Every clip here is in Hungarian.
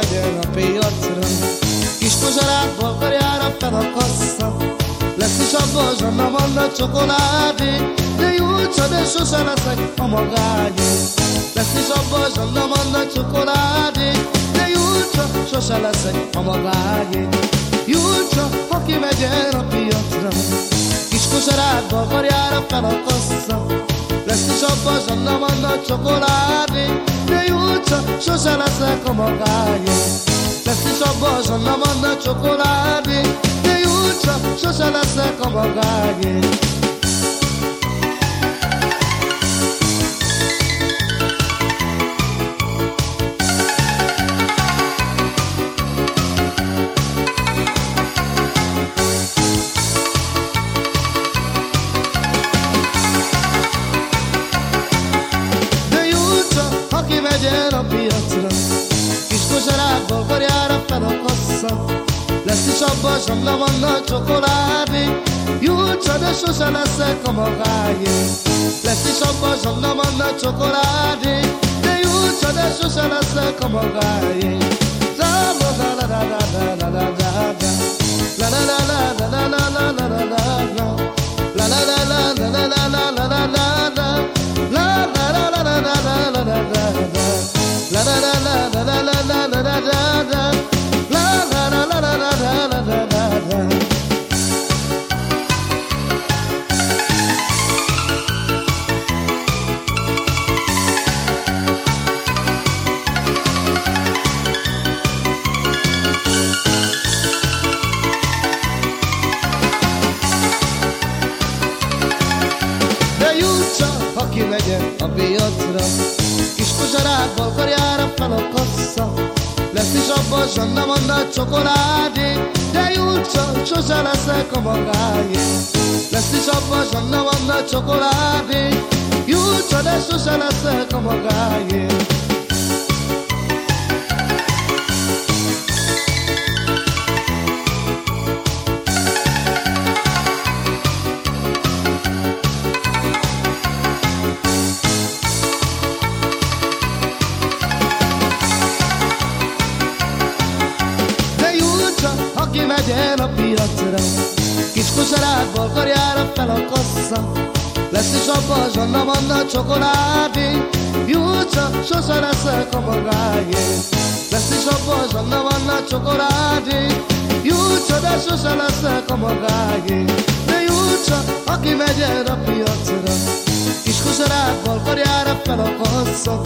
legyen a pélacra. Kis kuzsarát akarjára fel a kassa, lesz is abba a zsanna vanna csokoládé, de gyújtsa, de sose leszek a magányé. Lesz is abba a zsanna vanna csokoládé, de gyújtsa, sose leszek a magányé. Gyújtsa, ha kimegyen a piacra, kis kuzsarátba akarjára fel a kassa, lesz is abba a zsanna vanna csokoládé, sose leszek a magányé Lesz is abban zsanna van a csokoládé. De Julcsa, sose leszek a magányé megy a piacra. Kis kosarákból karjára fel a kassa Lesz is abban zsamna van a csokoládé. Julcsa, de sose leszek a magáé Lesz is abban zsamna van a csokoládé. De Julcsa, de sose leszek a magáé la la la la a piacra Kis kosarákból karjára fel a kassa Lesz is abban zsanna van a csokoládé De Julcsa, sose leszek a magáé. Lesz is abban zsanna van a csokoládé Julcsa, de sose leszek a magáé el a piacra Kis kosarákból karjára fel a kassa Lesz is abban a zsanna van a csokoládé. Julcsa, sose leszek a magáé Lesz is abban a zsanna van a csokoládé. Julcsa, de sose leszek a magáé De Julcsa, ha kimegy el a piacra Kis kosarákból karjára fel a kassa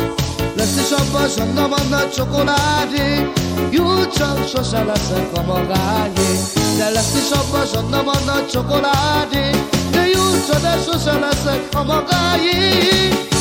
Lesz is abban zsanna van a csokoládé. Julcsa, sose leszek a magáé De lesz is abban zsanna van a csokoládé. De Julcsa, de sose leszek a magáé